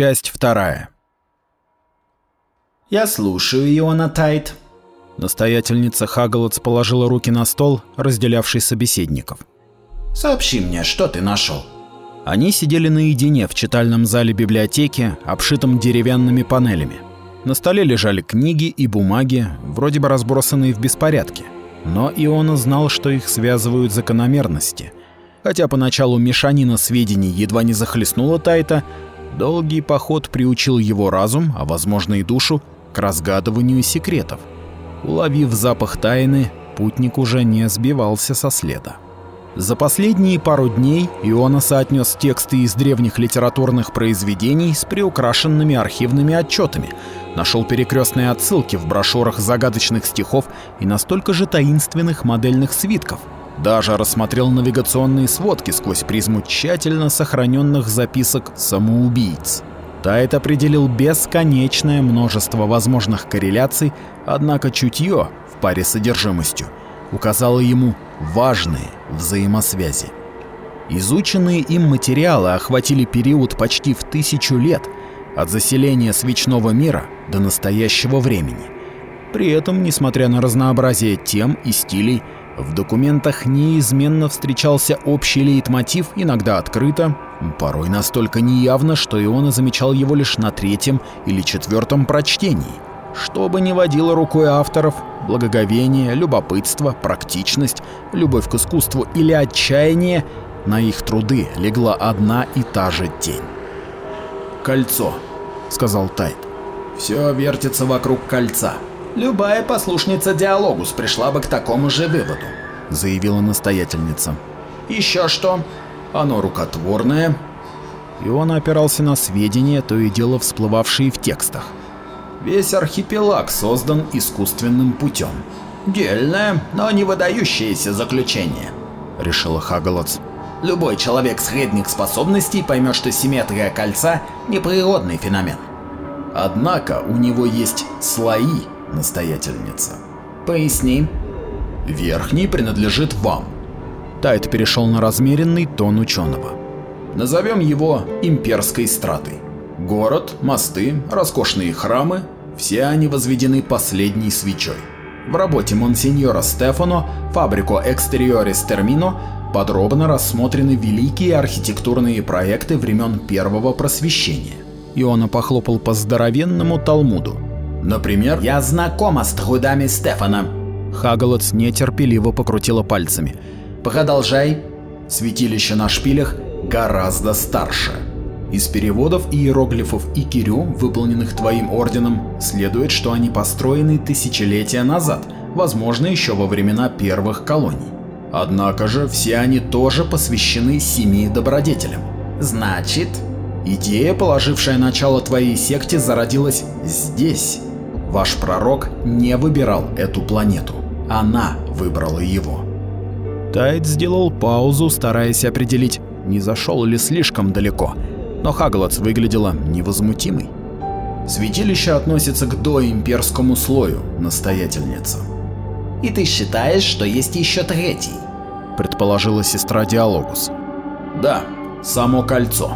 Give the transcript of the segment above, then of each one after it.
Часть вторая. «Я слушаю, Иона Тайт». Настоятельница Хагалац положила руки на стол, разделявший собеседников. «Сообщи мне, что ты нашел. Они сидели наедине в читальном зале библиотеки, обшитом деревянными панелями. На столе лежали книги и бумаги, вроде бы разбросанные в беспорядке. Но Иона знал, что их связывают закономерности. Хотя поначалу мешанина сведений едва не захлестнула Тайта, долгий поход приучил его разум, а возможно и душу, к разгадыванию секретов. Уловив запах тайны, путник уже не сбивался со следа. За последние пару дней Иона соотнес тексты из древних литературных произведений с приукрашенными архивными отчетами, нашел перекрестные отсылки в брошюрах загадочных стихов и настолько же таинственных модельных свитков. Даже рассмотрел навигационные сводки сквозь призму тщательно сохраненных записок самоубийц. Тайт определил бесконечное множество возможных корреляций, однако чутье в паре с содержимостью указало ему важные взаимосвязи. Изученные им материалы охватили период почти в тысячу лет, от заселения свечного мира до настоящего времени. При этом, несмотря на разнообразие тем и стилей, в документах неизменно встречался общий лейтмотив, иногда открыто, порой настолько неявно, что Иона замечал его лишь на третьем или четвертом прочтении. Что бы ни водило рукой авторов, благоговение, любопытство, практичность, любовь к искусству или отчаяние, на их труды легла одна и та же тень. «Кольцо», — сказал Тайт. «Все вертится вокруг кольца. Любая послушница Диалогус пришла бы к такому же выводу», — заявила настоятельница. «Еще что? Оно рукотворное». И он опирался на сведения, то и дело всплывавшие в текстах. Весь архипелаг создан искусственным путем. Дельное, но не выдающееся заключение, решила Хагалоц. Любой человек средних способностей поймет, что симметрия кольца – не природный феномен. Однако у него есть слои, настоятельница. Поясни. Верхний принадлежит вам. Тайт перешел на размеренный тон ученого. Назовем его имперской стратой. Город, мосты, роскошные храмы – все они возведены последней свечой. В работе Монсеньора Стефано «Фабрико Экстериорис Термино» подробно рассмотрены великие архитектурные проекты времен Первого Просвещения. Иона похлопал по здоровенному Талмуду. Например, «Я знакома с трудами Стефана». Хагалоц нетерпеливо покрутила пальцами. «Продолжай». Святилище на шпилях гораздо старше. Из переводов иероглифов и кирю, выполненных твоим орденом, следует, что они построены тысячелетия назад, возможно, еще во времена первых колоний. Однако же все они тоже посвящены семи добродетелям. Значит, идея, положившая начало твоей секте, зародилась здесь. Ваш пророк не выбирал эту планету, она выбрала его. Тайт сделал паузу, стараясь определить, не зашел ли слишком далеко но Хагалац выглядела невозмутимой. Святилище относится к доимперскому слою, настоятельница. И ты считаешь, что есть еще третий? Предположила сестра Диалогус. Да, само кольцо.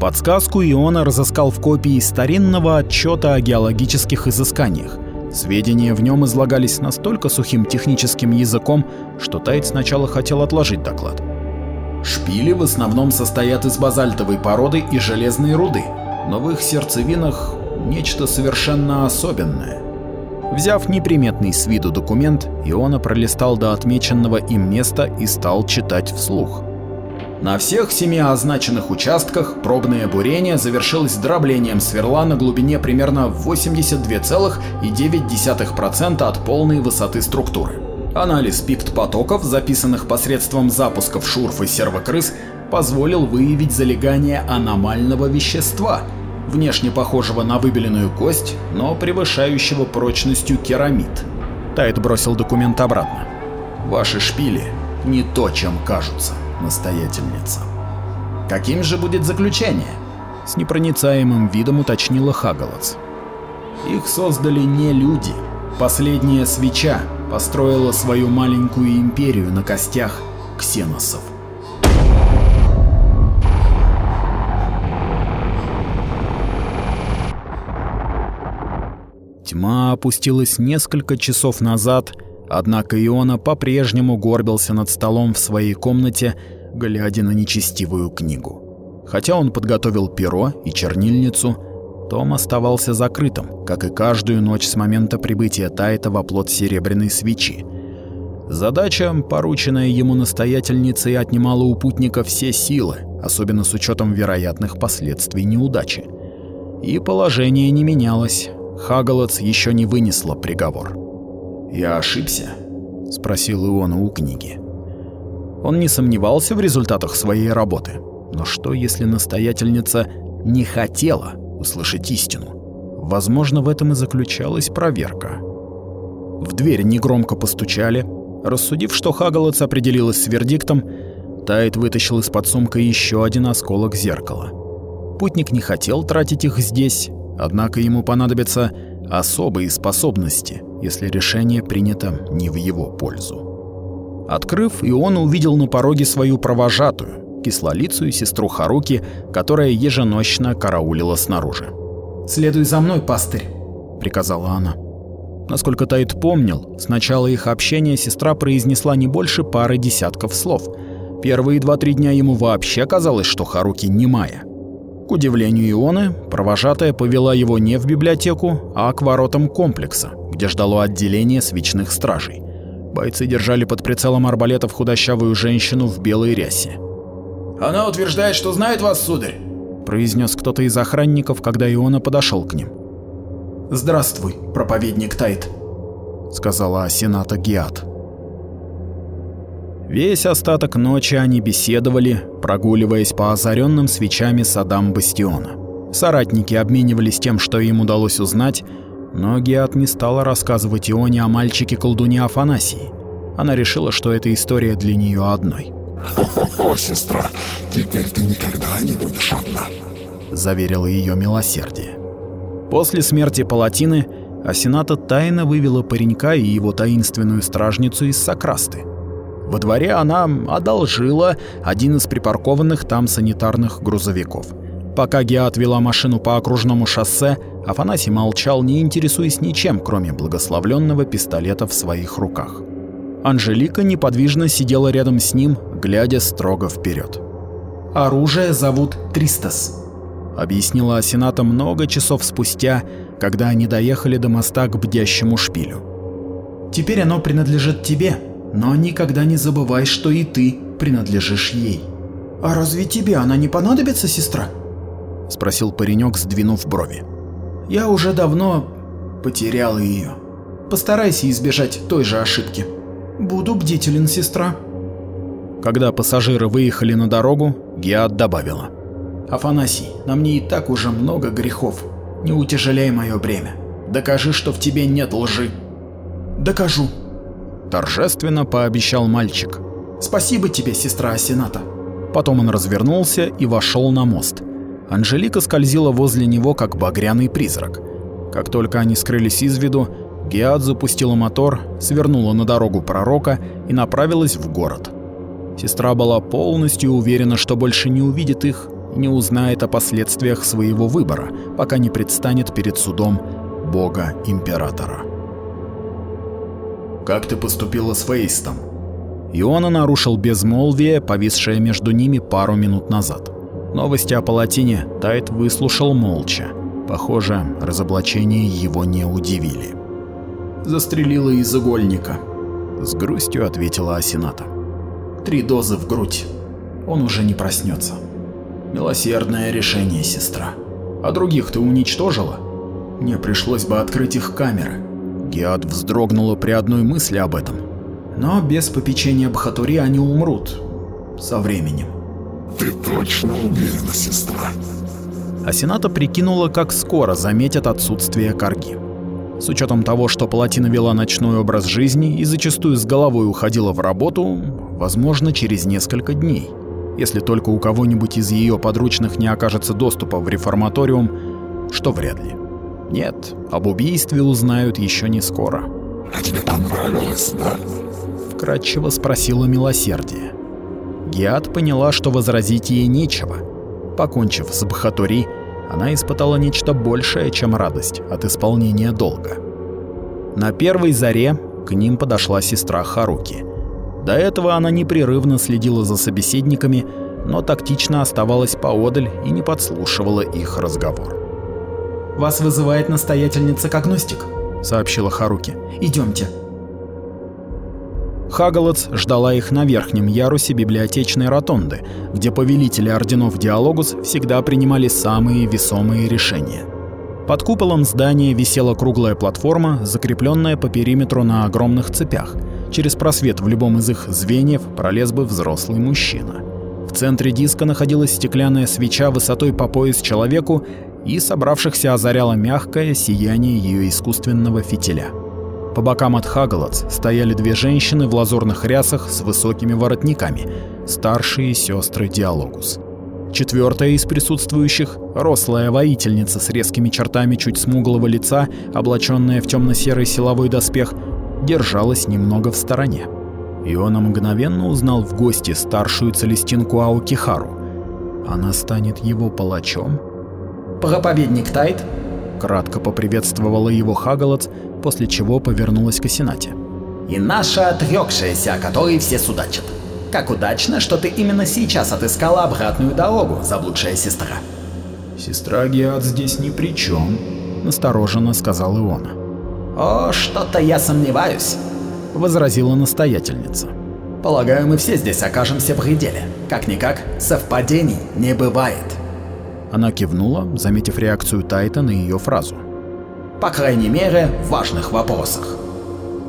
Подсказку Иона разыскал в копии старинного отчета о геологических изысканиях. Сведения в нем излагались настолько сухим техническим языком, что Тайт сначала хотел отложить доклад. Шпили в основном состоят из базальтовой породы и железной руды, но в их сердцевинах нечто совершенно особенное. Взяв неприметный с виду документ, Иона пролистал до отмеченного им места и стал читать вслух. На всех семи означенных участках пробное бурение завершилось дроблением сверла на глубине примерно 82,9% от полной высоты структуры. Анализ пикт-потоков, записанных посредством запусков шурф и сервокрыс, позволил выявить залегание аномального вещества, внешне похожего на выбеленную кость, но превышающего прочностью керамид. Тайт бросил документ обратно. Ваши шпили не то, чем кажутся, настоятельница. «Каким же будет заключение?» — с непроницаемым видом уточнила Хагалац. «Их создали не люди. Последняя свеча построила свою маленькую империю на костях ксеносов. Тьма опустилась несколько часов назад, однако Иона по-прежнему горбился над столом в своей комнате, глядя на нечестивую книгу. Хотя он подготовил перо и чернильницу, том оставался закрытым, как и каждую ночь с момента прибытия Тайта во плот серебряной свечи. Задача, порученная ему настоятельницей, отнимала у путника все силы, особенно с учетом вероятных последствий неудачи. И положение не менялось. Хагалац еще не вынесла приговор. «Я ошибся?» — спросил Иона у книги. Он не сомневался в результатах своей работы. Но что, если настоятельница не хотела услышать истину? Возможно, в этом и заключалась проверка. В дверь негромко постучали. Рассудив, что Хагалац определилась с вердиктом, Тайт вытащил из-под сумка еще один осколок зеркала. Путник не хотел тратить их здесь, однако ему понадобятся особые способности, если решение принято не в его пользу. Открыв, Ион увидел на пороге свою провожатую, кислолицую сестру Харуки, которая еженочно караулила снаружи. «Следуй за мной, пастырь», — приказала она. Насколько Тайт помнил, с начала их общения сестра произнесла не больше пары десятков слов. Первые два-три дня ему вообще казалось, что Харуки немая. К удивлению Ионы, провожатая повела его не в библиотеку, а к воротам комплекса, где ждало отделение свечных стражей. Бойцы держали под прицелом арбалетов худощавую женщину в белой рясе. «Она утверждает, что знает вас, сударь!» произнес кто-то из охранников, когда Иона подошел к ним. «Здравствуй, проповедник Тайт», — сказала Асената Гиат. Весь остаток ночи они беседовали, прогуливаясь по озаренным свечами садам бастиона. Соратники обменивались тем, что им удалось узнать, но Гиат не стала рассказывать Ионе о мальчике-колдуне Афанасии. Она решила, что эта история для нее одной. «Хо-хо-хо, сестра, теперь ты никогда не будешь одна», — заверила ее милосердие. После смерти Палатины Асената тайно вывела паренька и его таинственную стражницу из Сокрасты. Во дворе она одолжила один из припаркованных там санитарных грузовиков. Пока Геат вела машину по окружному шоссе, Афанасий молчал, не интересуясь ничем, кроме благословленного пистолета в своих руках. Анжелика неподвижно сидела рядом с ним, глядя строго вперед. «Оружие зовут Тристас», — объяснила Асената много часов спустя, когда они доехали до моста к бдящему шпилю. «Теперь оно принадлежит тебе, но никогда не забывай, что и ты принадлежишь ей». «А разве тебе она не понадобится, сестра?» — спросил паренек, сдвинув брови. «Я уже давно потерял ее. Постарайся избежать той же ошибки». «Буду бдителен, сестра». Когда пассажиры выехали на дорогу, Геат добавила. «Афанасий, на мне и так уже много грехов. Не утяжеляй мое бремя. Докажи, что в тебе нет лжи». «Докажу», — торжественно пообещал мальчик. «Спасибо тебе, сестра Асената». Потом он развернулся и вошел на мост. Анжелика скользила возле него, как багряный призрак. Как только они скрылись из виду, Геат запустила мотор, свернула на дорогу пророка и направилась в город. Сестра была полностью уверена, что больше не увидит их и не узнает о последствиях своего выбора, пока не предстанет перед судом бога-императора. «Как ты поступила с Фейстом?» Иона нарушил безмолвие, повисшее между ними пару минут назад. Новости о палатине Тайт выслушал молча. Похоже, разоблачения его не удивили. «Застрелила из игольника», — с грустью ответила Асената. «Три дозы в грудь. Он уже не проснется. Милосердное решение, сестра. А других ты уничтожила? Мне пришлось бы открыть их камеры». Геат вздрогнула при одной мысли об этом. «Но без попечения Бхатури они умрут. Со временем». «Ты точно уверена, сестра?» Асената прикинула, как скоро заметят отсутствие корги. С учетом того, что Палатина вела ночной образ жизни и зачастую с головой уходила в работу, возможно, через несколько дней. Если только у кого-нибудь из ее подручных не окажется доступа в реформаториум, что вряд ли. Нет, об убийстве узнают еще не скоро. «А тебе понравилось, да?» Вкратчиво спросила милосердие. Гиат поняла, что возразить ей нечего. Покончив с Бхатури, она испытала нечто большее, чем радость от исполнения долга. На первой заре к ним подошла сестра Харуки. До этого она непрерывно следила за собеседниками, но тактично оставалась поодаль и не подслушивала их разговор. «Вас вызывает настоятельница Когностик», — сообщила Харуки. «Идемте». Хагалац ждала их на верхнем ярусе библиотечной ротонды, где повелители орденов Диалогус всегда принимали самые весомые решения. Под куполом здания висела круглая платформа, закрепленная по периметру на огромных цепях. Через просвет в любом из их звеньев пролез бы взрослый мужчина. В центре диска находилась стеклянная свеча высотой по пояс человеку, и собравшихся озаряло мягкое сияние ее искусственного фитиля. По бокам от Хагалац стояли две женщины в лазурных рясах с высокими воротниками, старшие сестры Диалогус. Четвертая из присутствующих, рослая воительница с резкими чертами чуть смуглого лица, облаченная в темно-серый силовой доспех, держалась немного в стороне. И он мгновенно узнал в гости старшую целестинку Аокихару. Она станет его палачом? «Проповедник Тайт?» Кратко поприветствовала его Хагалац, после чего повернулась к Асенате. «И наша отрекшаяся, о которой все судачат. Как удачно, что ты именно сейчас отыскала обратную дорогу, заблудшая сестра». «Сестра Геат здесь ни при чем», — настороженно сказал Иона. «О, что-то я сомневаюсь», — возразила настоятельница. «Полагаю, мы все здесь окажемся в пределе. Как-никак, совпадений не бывает». Она кивнула, заметив реакцию Тайта на ее фразу. «По крайней мере, в важных вопросах».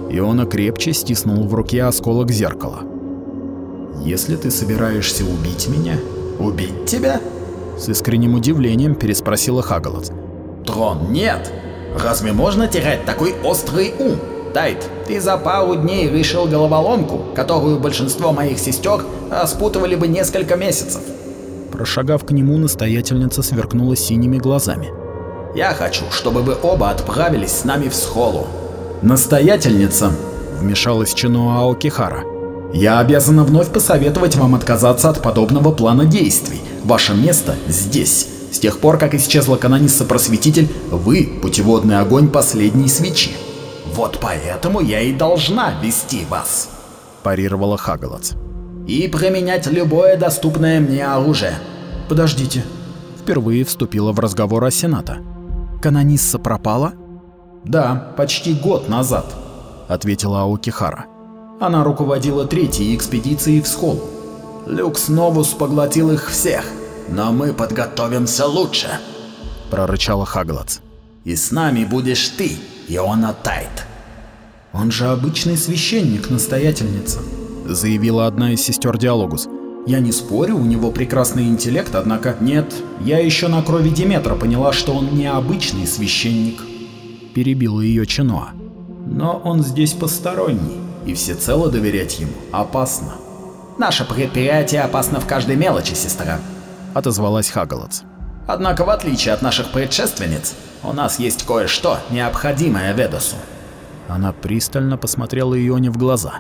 Иона крепче стиснул в руке осколок зеркала. «Если ты собираешься убить меня...» «Убить тебя?» С искренним удивлением переспросила Хагалац. «Трон нет! Разве можно терять такой острый ум? Тайт, ты за пару дней решил головоломку, которую большинство моих сестер распутывали бы несколько месяцев. Прошагав к нему, настоятельница сверкнула синими глазами. «Я хочу, чтобы вы оба отправились с нами в схолу». «Настоятельница!» — вмешалась Чинуа Аокихара. «Я обязана вновь посоветовать вам отказаться от подобного плана действий. Ваше место здесь. С тех пор, как исчезла канонисса-просветитель, вы — путеводный огонь последней свечи». «Вот поэтому я и должна вести вас», — парировала Хагалац. «И применять любое доступное мне оружие». «Подождите». Впервые вступила в разговор Асената. «Канонисса пропала?» «Да, почти год назад», — ответила Аокихара. «Она руководила третьей экспедицией в Схол. Люкс Новус поглотил их всех, но мы подготовимся лучше», — прорычала Хаглац. «И с нами будешь ты, Иона Тайт». «Он же обычный священник, настоятельница», — заявила одна из сестер Диалогус. «Я не спорю, у него прекрасный интеллект, однако нет, я еще на крови Диметра поняла, что он не обычный священник» перебила ее Чинуа. Но он здесь посторонний, и всецело доверять ему опасно. Наше предприятие опасно в каждой мелочи, сестра, отозвалась Хагалац. Однако, в отличие от наших предшественниц, у нас есть кое-что, необходимое Ведосу. Она пристально посмотрела Ионе в глаза.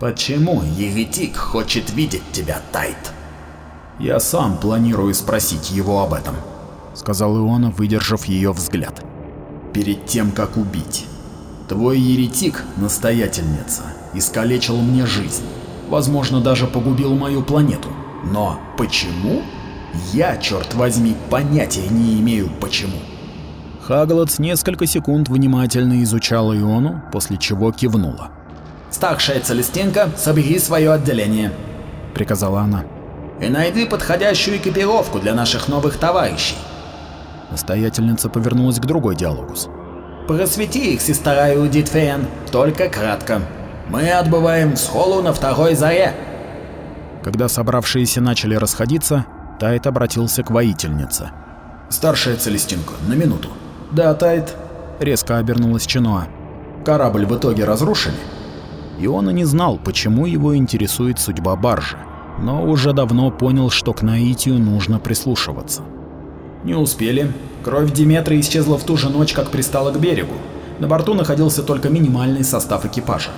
Почему еретик хочет видеть тебя, Тайт? Я сам планирую спросить его об этом, сказал Иона, выдержав ее взгляд перед тем, как убить. Твой еретик, настоятельница, искалечил мне жизнь. Возможно, даже погубил мою планету. Но почему? Я, черт возьми, понятия не имею почему. Хагалац несколько секунд внимательно изучала Иону, после чего кивнула. «Старшая Целестинка, собери свое отделение», — приказала она. «И найди подходящую экипировку для наших новых товарищей. Настоятельница повернулась к другой диалогус. «Просвети их, сестра Иудит Фейн, только кратко. Мы отбываем в схолу на второй заре». Когда собравшиеся начали расходиться, Тайт обратился к воительнице. «Старшая Целестинка, на минуту». «Да, Тайт», — резко обернулась Чинуа. «Корабль в итоге разрушили?» И он и не знал, почему его интересует судьба баржи, но уже давно понял, что к наитию нужно прислушиваться. Не успели. Кровь Диметра исчезла в ту же ночь, как пристала к берегу. На борту находился только минимальный состав экипажа.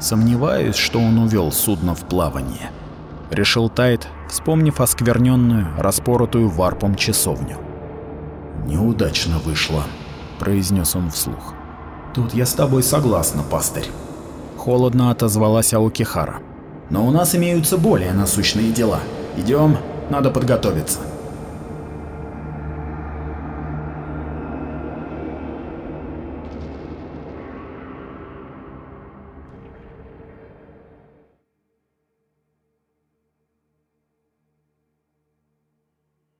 Сомневаюсь, что он увел судно в плавание. Решил Тайт, вспомнив оскверненную, распоротую варпом часовню. «Неудачно вышло», — произнес он вслух. Тут я с тобой согласна, пастырь. Холодно отозвалась Аокихара. Но у нас имеются более насущные дела. Идем, надо подготовиться.